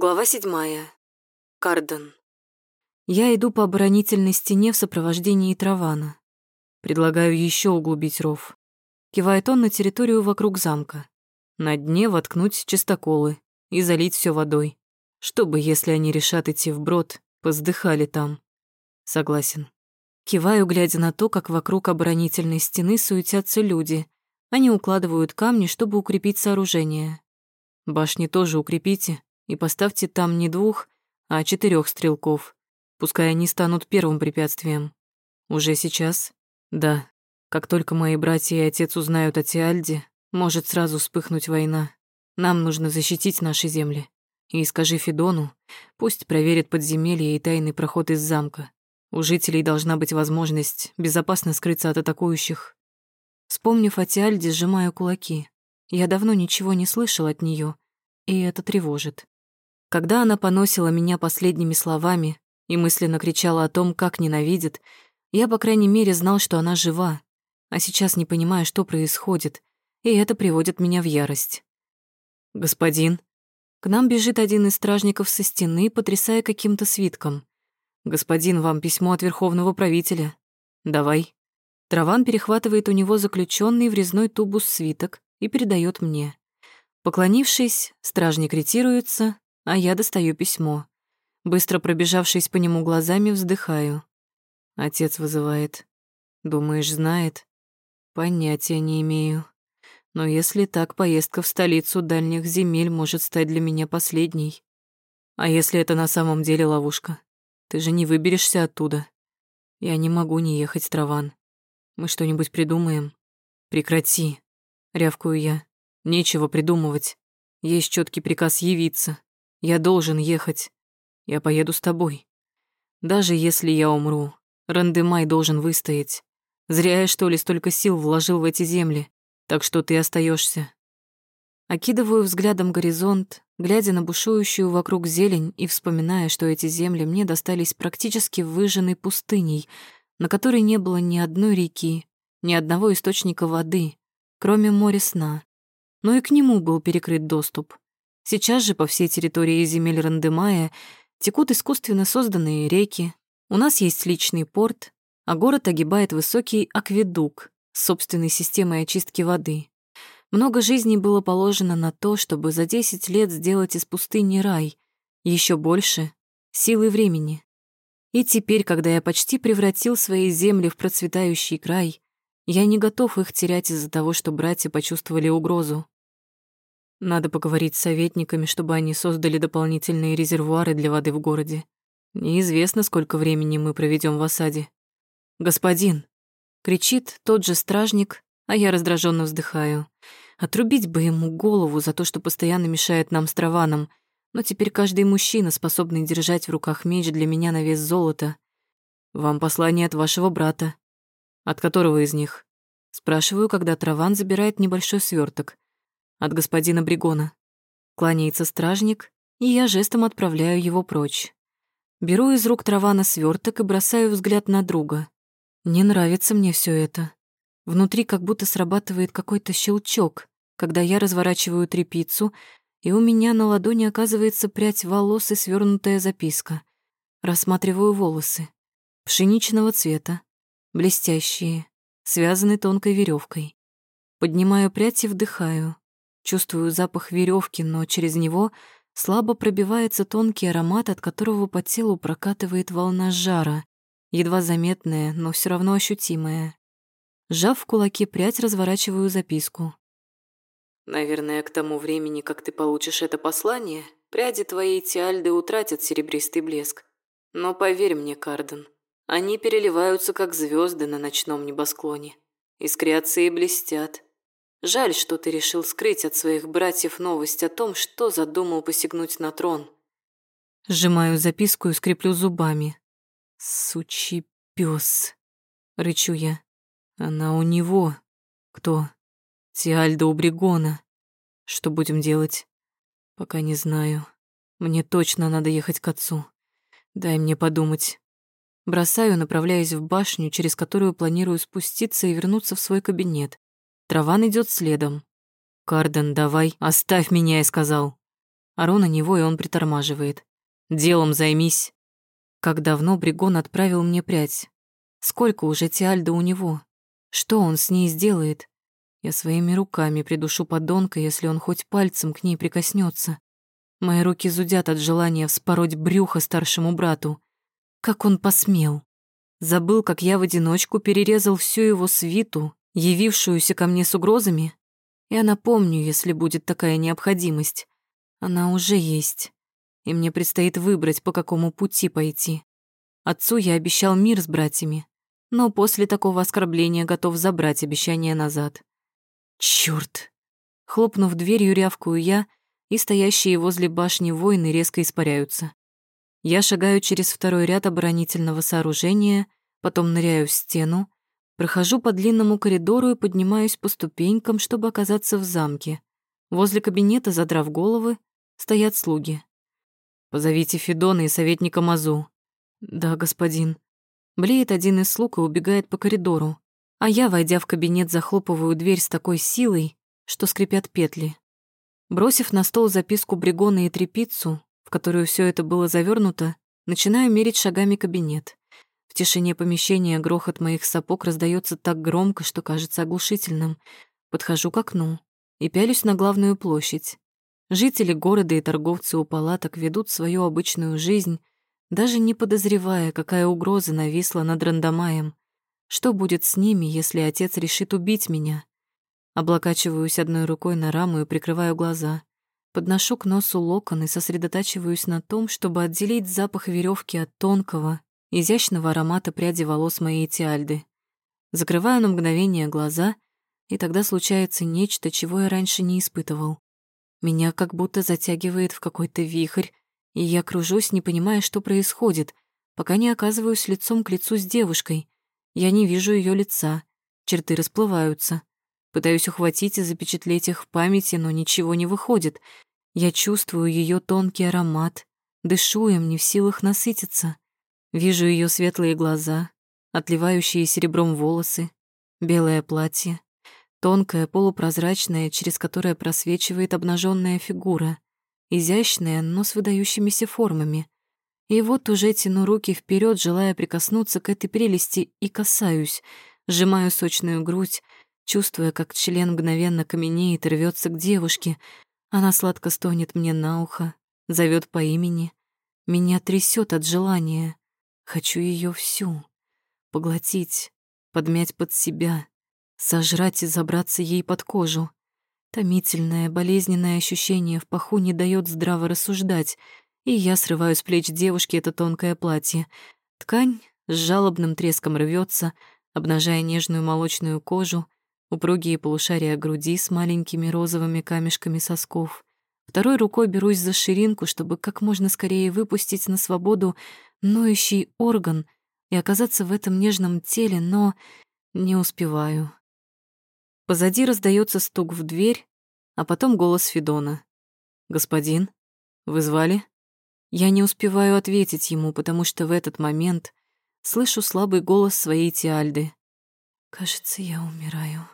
Глава седьмая. Карден. Я иду по оборонительной стене в сопровождении Травана. Предлагаю еще углубить ров. Кивает он на территорию вокруг замка. На дне воткнуть чистоколы и залить все водой. Чтобы, если они решат идти вброд, поздыхали там. Согласен. Киваю, глядя на то, как вокруг оборонительной стены суетятся люди. Они укладывают камни, чтобы укрепить сооружение. Башни тоже укрепите, и поставьте там не двух, а четырех стрелков. Пускай они станут первым препятствием. Уже сейчас? Да. Как только мои братья и отец узнают о Тиальде, может сразу вспыхнуть война. Нам нужно защитить наши земли. И скажи Федону, пусть проверит подземелье и тайный проход из замка. У жителей должна быть возможность безопасно скрыться от атакующих. Вспомнив о Тиальде, сжимаю кулаки. Я давно ничего не слышал от нее, и это тревожит. Когда она поносила меня последними словами и мысленно кричала о том, как ненавидит, я, по крайней мере, знал, что она жива, а сейчас не понимаю, что происходит, и это приводит меня в ярость. «Господин?» К нам бежит один из стражников со стены, потрясая каким-то свитком. «Господин, вам письмо от верховного правителя. Давай». Траван перехватывает у него заключенный в резной тубус свиток и передает мне. Поклонившись, стражник ретируется, а я достаю письмо. Быстро пробежавшись по нему глазами, вздыхаю. Отец вызывает. Думаешь, знает? Понятия не имею. Но если так, поездка в столицу дальних земель может стать для меня последней. А если это на самом деле ловушка? Ты же не выберешься оттуда. Я не могу не ехать, Траван. Мы что-нибудь придумаем? Прекрати, рявкую я. Нечего придумывать. Есть четкий приказ явиться. Я должен ехать. Я поеду с тобой. Даже если я умру, Рандемай должен выстоять. Зря я, что ли, столько сил вложил в эти земли, так что ты остаешься. Окидываю взглядом горизонт, глядя на бушующую вокруг зелень и вспоминая, что эти земли мне достались практически выжженной пустыней, на которой не было ни одной реки, ни одного источника воды, кроме моря сна. Но и к нему был перекрыт доступ. Сейчас же по всей территории земель Рандемая текут искусственно созданные реки, у нас есть личный порт, а город огибает высокий акведук с собственной системой очистки воды. Много жизней было положено на то, чтобы за 10 лет сделать из пустыни рай, еще больше — силы времени. И теперь, когда я почти превратил свои земли в процветающий край, я не готов их терять из-за того, что братья почувствовали угрозу. Надо поговорить с советниками, чтобы они создали дополнительные резервуары для воды в городе. Неизвестно, сколько времени мы проведем в осаде. «Господин!» — кричит тот же стражник, а я раздраженно вздыхаю. Отрубить бы ему голову за то, что постоянно мешает нам с Траваном, но теперь каждый мужчина, способный держать в руках меч, для меня на вес золота. Вам послание от вашего брата. От которого из них? Спрашиваю, когда Траван забирает небольшой сверток от господина Бригона. Кланяется стражник, и я жестом отправляю его прочь. Беру из рук Травана сверток и бросаю взгляд на друга. Не нравится мне все это. Внутри как будто срабатывает какой-то щелчок, когда я разворачиваю трепицу, и у меня на ладони оказывается прядь волос и свернутая записка. Рассматриваю волосы. Пшеничного цвета, блестящие, связаны тонкой веревкой. Поднимаю прядь и вдыхаю. Чувствую запах веревки, но через него слабо пробивается тонкий аромат, от которого по телу прокатывает волна жара, едва заметная, но все равно ощутимая. Сжав в кулаке прядь, разворачиваю записку. «Наверное, к тому времени, как ты получишь это послание, пряди твоей Тиальды утратят серебристый блеск. Но поверь мне, Карден, они переливаются, как звезды на ночном небосклоне. Искрятся и блестят, Жаль, что ты решил скрыть от своих братьев новость о том, что задумал посягнуть на трон. Сжимаю записку и скреплю зубами. Сучий пес, рычу я. Она у него. Кто? Тиальда у Бригона. Что будем делать? Пока не знаю. Мне точно надо ехать к отцу. Дай мне подумать. Бросаю, направляясь в башню, через которую планирую спуститься и вернуться в свой кабинет. Траван идет следом. «Карден, давай, оставь меня», я сказал. Ору на него, и он притормаживает. «Делом займись». Как давно Бригон отправил мне прядь? Сколько уже Тиальда у него? Что он с ней сделает? Я своими руками придушу подонка, если он хоть пальцем к ней прикоснется. Мои руки зудят от желания вспороть брюхо старшему брату. Как он посмел? Забыл, как я в одиночку перерезал всю его свиту, явившуюся ко мне с угрозами? Я напомню, если будет такая необходимость. Она уже есть, и мне предстоит выбрать, по какому пути пойти. Отцу я обещал мир с братьями, но после такого оскорбления готов забрать обещание назад. Чёрт! Хлопнув дверью, рявкую я, и стоящие возле башни воины резко испаряются. Я шагаю через второй ряд оборонительного сооружения, потом ныряю в стену, прохожу по длинному коридору и поднимаюсь по ступенькам, чтобы оказаться в замке. Возле кабинета, задрав головы, стоят слуги. «Позовите Федона и советника Мазу», «Да, господин». Блеет один из слуг и убегает по коридору, а я, войдя в кабинет, захлопываю дверь с такой силой, что скрипят петли. Бросив на стол записку Бригона и трепицу, в которую все это было завернуто, начинаю мерить шагами кабинет. В тишине помещения грохот моих сапог раздается так громко, что кажется оглушительным. Подхожу к окну и пялюсь на главную площадь. Жители города и торговцы у палаток ведут свою обычную жизнь, даже не подозревая, какая угроза нависла над Рандомаем. Что будет с ними, если отец решит убить меня? Облокачиваюсь одной рукой на раму и прикрываю глаза. Подношу к носу локон и сосредотачиваюсь на том, чтобы отделить запах веревки от тонкого, изящного аромата пряди волос моей Тиальды. Закрываю на мгновение глаза, и тогда случается нечто, чего я раньше не испытывал. Меня как будто затягивает в какой-то вихрь, и я кружусь, не понимая, что происходит, пока не оказываюсь лицом к лицу с девушкой. Я не вижу ее лица, черты расплываются. Пытаюсь ухватить и запечатлеть их в памяти, но ничего не выходит. Я чувствую ее тонкий аромат, дышу им, не в силах насытиться. Вижу ее светлые глаза, отливающие серебром волосы, белое платье, тонкое, полупрозрачное, через которое просвечивает обнаженная фигура изящная, но с выдающимися формами. И вот уже тяну руки вперед, желая прикоснуться к этой прелести, и касаюсь, сжимаю сочную грудь, чувствуя, как член мгновенно каменеет и рвется к девушке. Она сладко стонет мне на ухо, зовет по имени. Меня трясет от желания. Хочу ее всю. Поглотить, подмять под себя, сожрать и забраться ей под кожу. Томительное, болезненное ощущение в паху не дает здраво рассуждать, и я срываю с плеч девушки это тонкое платье. Ткань с жалобным треском рвется, обнажая нежную молочную кожу, упругие полушария груди с маленькими розовыми камешками сосков. Второй рукой берусь за ширинку, чтобы как можно скорее выпустить на свободу ноющий орган и оказаться в этом нежном теле, но не успеваю. Позади раздается стук в дверь, а потом голос Федона. «Господин, вы звали?» Я не успеваю ответить ему, потому что в этот момент слышу слабый голос своей Тиальды. «Кажется, я умираю».